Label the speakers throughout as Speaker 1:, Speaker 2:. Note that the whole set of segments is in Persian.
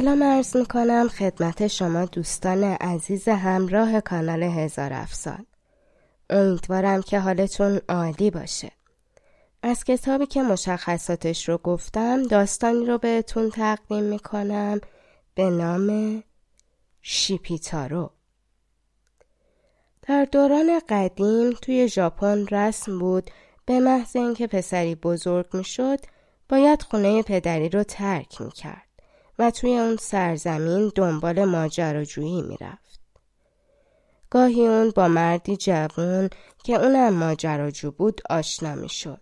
Speaker 1: سلام عرض می کنم خدمت شما دوستان عزیز همراه کانال هزار افسان امیدوارم که حالتون عالی باشه. از کتابی که مشخصاتش رو گفتم داستانی رو بهتون تقدیم می کنم به نام شیپیتارو. در دوران قدیم توی ژاپن رسم بود به محض اینکه پسری بزرگ می شد باید خونه پدری رو ترک می کرد. و توی اون سرزمین دنبال ماجراجویی می‌رفت. گاهی اون با مردی جوون که اونم ماجراجو بود آشنا می‌شد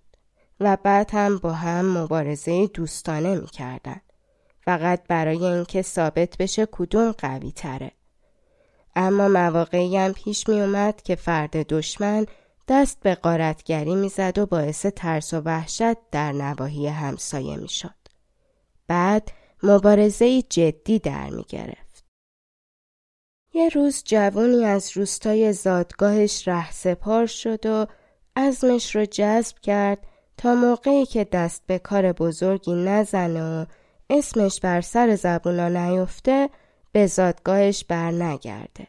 Speaker 1: و بعد هم با هم مبارزه دوستانه می‌کردن. فقط برای اینکه ثابت بشه کدوم قوی تره. اما مواقعی هم پیش می اومد که فرد دشمن دست به قارتگری می‌زد و باعث ترس و وحشت در نواحی همسایه می‌شد. بعد مبارزه جدی در می گرفت. یه روز جوونی از روستای زادگاهش ره سپار شد و عزمش رو جذب کرد تا موقعی که دست به کار بزرگی نزنه و اسمش بر سر زبونا نیفته به زادگاهش بر نگرده.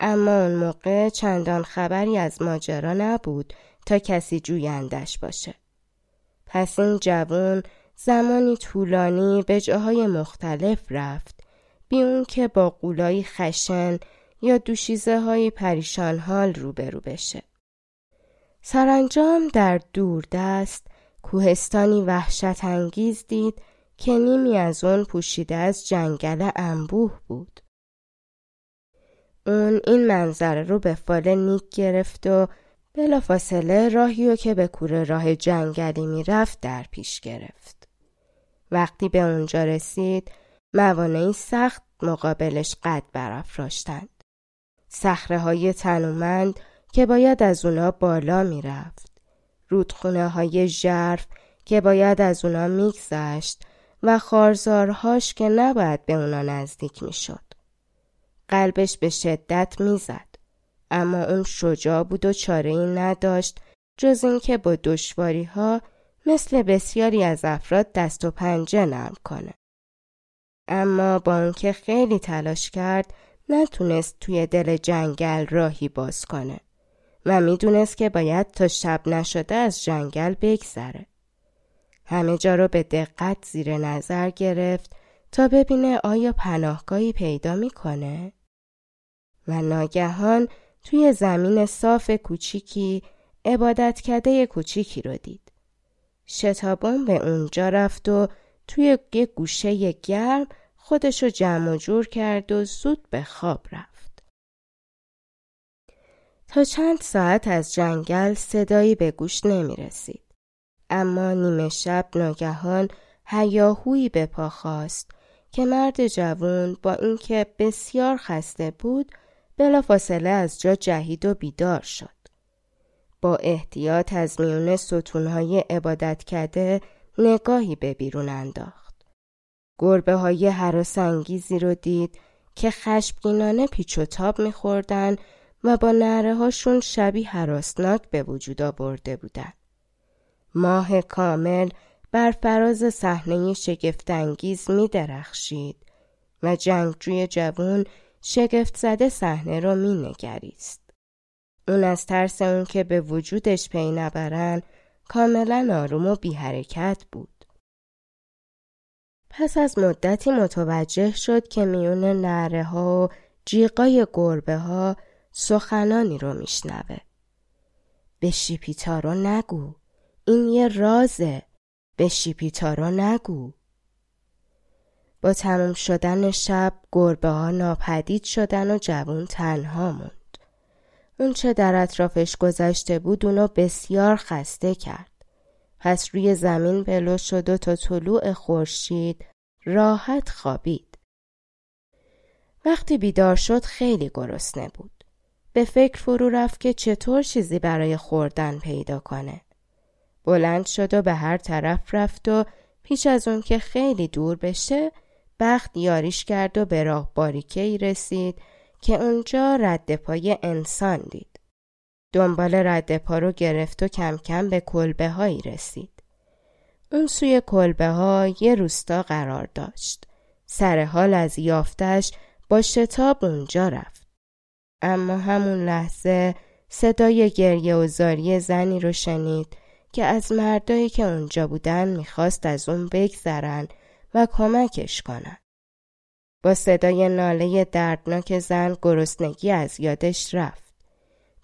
Speaker 1: اما اون موقع چندان خبری از ماجرا نبود تا کسی جویندش باشه. پس این جوون زمانی طولانی به جاهای مختلف رفت بی اون که با قولایی خشن یا دوشیزه های پریشان حال روبرو بشه. سرانجام در دور دست کوهستانی وحشت انگیز دید که نیمی از اون پوشیده از جنگل انبوه بود. اون این منظره رو به فال نیک گرفت و بلافاصله راهی و که به کوره راه جنگلی می‌رفت در پیش گرفت. وقتی به اونجا رسید موانعی سخت مقابلش قد برافراشتند. سخره های تنومند که باید از اونا بالا می‌رفت. رودخونه های ژرف که باید از اونا میگذشت و خارزارهاش که نباید به اونا نزدیک می‌شد. قلبش به شدت می‌زد. اما اون شجاع بود و چاره ای نداشت جز اینکه با دشواری ها مثل بسیاری از افراد دست و پنجه نرم کنه. اما با اونکه خیلی تلاش کرد نتونست توی دل جنگل راهی باز کنه و می‌دونست که باید تا شب نشده از جنگل بگذره. همه جا رو به دقت زیر نظر گرفت تا ببینه آیا پناهگاهی پیدا می‌کنه و ناگهان توی زمین صاف کوچیکی عبادتکده کوچیکی رو دید. شتابان به اونجا رفت و توی یه گوشه گرم خودشو جمع و جور کرد و زود به خواب رفت. تا چند ساعت از جنگل صدایی به گوش نمی رسید. اما نیمه شب ناگهان هیاهویی به پا خواست که مرد جوون با اینکه بسیار خسته بود بلافاصله از جا جهید و بیدار شد. با احتیاط از میون ستونهای عبادت کرده نگاهی به بیرون انداخت. گربه های حراسنگیزی رو دید که خشبگینانه پیچ و تاب میخوردن و با نره هاشون شبی حراسناک به وجود آورده بودن. ماه کامل بر فراز صحنه شگفتانگیز می درخشید و جنگجوی جوون شگفت زده صحنه را می نگریست. اون از ترس اون که به وجودش پی نبرن کاملا آروم و بی حرکت بود. پس از مدتی متوجه شد که میون نره ها و جیقای گربه ها سخنانی رو میشنوه. به شیپیتارو نگو. این یه رازه. به شیپیتارو نگو. با تموم شدن شب گربه ها ناپدید شدن و جوون تنها موند. اون چه در اطرافش گذشته بود اونو بسیار خسته کرد. پس روی زمین بلو شد و تا طلوع خورشید راحت خوابید. وقتی بیدار شد خیلی گرسنه بود. به فکر فرو رفت که چطور چیزی برای خوردن پیدا کنه. بلند شد و به هر طرف رفت و پیش از اون که خیلی دور بشه بخت یاریش کرد و به راه باریکه ای رسید که اونجا رد پای انسان دید. دنبال رد پا رو گرفت و کم کم به کلبه هایی رسید. اون سوی کلبه ها یه روستا قرار داشت. سر حال از یافتش با شتاب اونجا رفت. اما همون لحظه صدای گریه و زاری زنی رو شنید که از مردایی که اونجا بودن می‌خواست از اون بگذرن و کمکش کنن. با صدای ناله دردناک زن گرسنگی از یادش رفت.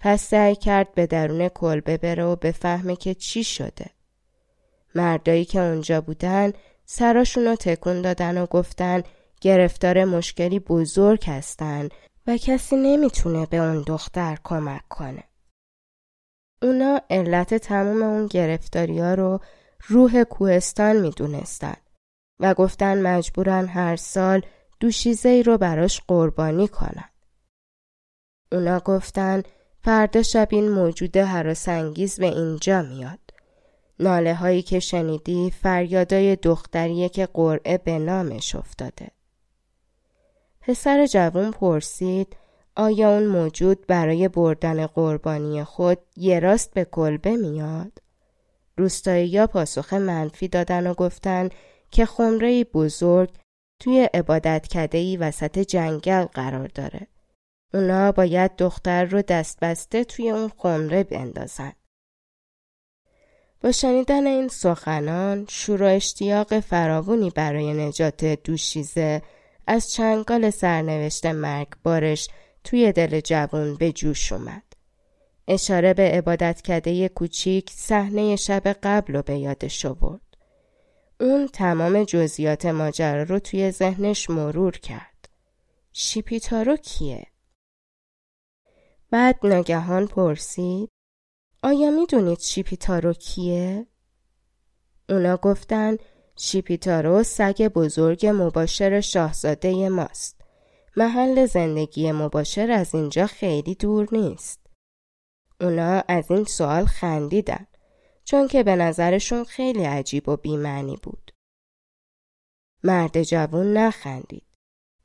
Speaker 1: پس سعی کرد به درون کلبه بره و بفهمه که چی شده. مردایی که اونجا بودن سراشون رو تکون دادن و گفتن گرفتار مشکلی بزرگ هستن و کسی نمی‌تونه به اون دختر کمک کنه. اونا علت تموم اون گرفتاری ها رو روح کوهستان می‌دونستن و گفتن مجبورن هر سال دوشیزه ای رو براش قربانی کنن. اونا گفتن فردا شب این موجود حراسانگیز به اینجا میاد. ناله هایی که شنیدی فریادای دختریه که قرعه به نامش افتاده. پسر جوان پرسید آیا اون موجود برای بردن قربانی خود یه راست به کلبه میاد؟ روستایی یا پاسخ منفی دادن و گفتن که خمره بزرگ توی عبادت ای وسط جنگل قرار داره. اونا باید دختر رو دست بسته توی اون خمره بندازن. با شنیدن این سخنان شور و اشتیاق فراوونی برای نجات دوشیزه از چنگال سرنوشت بارش توی دل جوون به جوش اومد. اشاره به عبادت کده کوچیک صحنه شب قبل رو به یادش آورد. اون تمام جزئیات ماجرا رو توی ذهنش مرور کرد. شیپیتارو کیه؟ بعد ناگهان پرسید آیا می‌دونید شیپیتارو کیه؟ اونا گفتن شیپیتارو سگ بزرگ مباشر شاهزاده ماست. محل زندگی مباشر از اینجا خیلی دور نیست. اونا از این سوال خندیدن. چون که به نظرشون خیلی عجیب و بیمعنی بود. مرد جوون نخندید.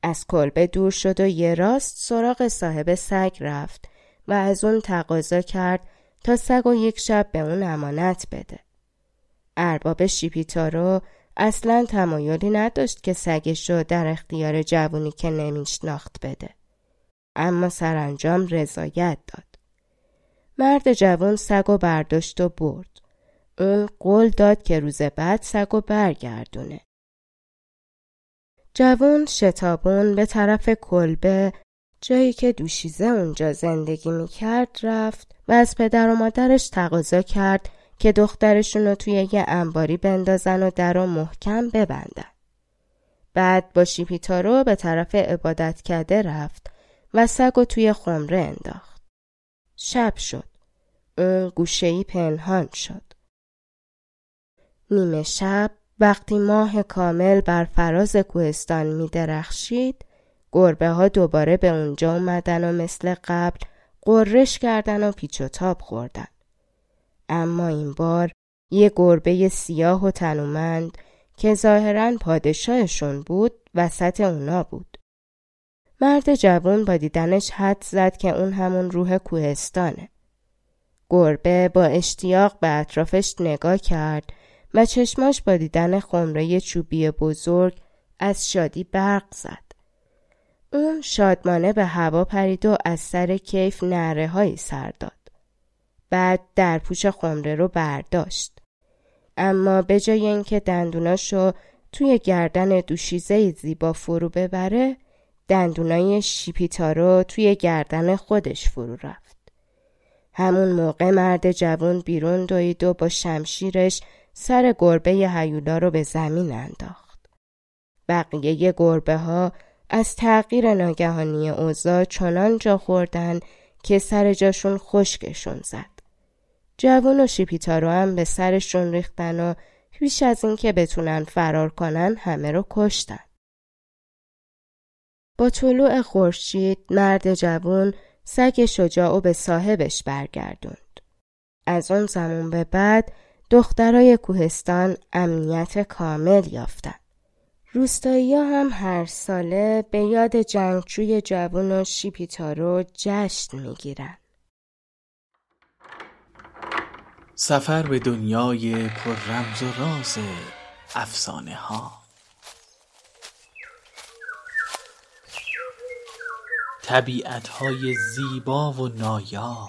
Speaker 1: از کلبه دور شد و یه راست سراغ صاحب سگ رفت و از اون تقاضا کرد تا سگ و یک شب به اون امانت بده. ارباب شیپیتارو اصلا تمایلی نداشت که سگش رو در اختیار جوونی که نمیشناخت بده. اما سرانجام رضایت داد. مرد جوان سگ و برداشت و برد. قول داد که روز بعد سگ و برگردونه. جوان شتابون به طرف کلبه جایی که دوشیزه اونجا زندگی می‌کرد رفت و از پدر و مادرش تقاضا کرد که دخترشون رو توی یه انباری بندازن و در رو محکم ببندن. بعد با شیپیتارو به طرف عبادت کرده رفت و سگ و توی خمره انداخت. شب شد. اون گوشهی پنهان شد. نیمه شب وقتی ماه کامل بر فراز کوهستان می درخشید گربه ها دوباره به اونجا اومدن و مثل قبل قررش کردن و پیچ و تاب خوردن. اما این بار یه گربه سیاه و تنومند که ظاهرا پادشاهشون بود وسط اونا بود. مرد جوان با دیدنش حد زد که اون همون روح کوهستانه. گربه با اشتیاق به اطرافش نگاه کرد و چشماش با دیدن خمره چوبی بزرگ از شادی برق زد. اون شادمانه به هوا پرید و از سر کیف نره هایی سر داد. بعد در پوش خمره رو برداشت. اما به جای اینکه دندوناشو توی گردن دوشیزه زیبا فرو ببره دندونای شیپیتا رو توی گردن خودش فرو رفت. همون موقع مرد جوان بیرون دوید و با شمشیرش سر گربه هیولا رو به زمین انداخت. بقیه گربه ها از تغییر ناگهانی اوضاع چنان جا خوردن که سر جاشون خشکشون زد. جوون و شیپیتارو هم به سرشون ریختن و پیش از اینکه بتونن فرار کنن همه رو کشتن. با طلوع خورشید مرد جوون سگ شجاع و به صاحبش برگردوند. از اون زمان به بعد دخترای کوهستان امنیت کامل یافتن. روستایی هم هر ساله به یاد جنگجوی جوان و شیپیتارو جشن می‌گیرن.
Speaker 2: سفر به دنیای پر رمز و راز افسانه ها طبیعت های زیبا و نایاب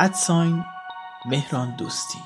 Speaker 2: ادساین مهران دوستی.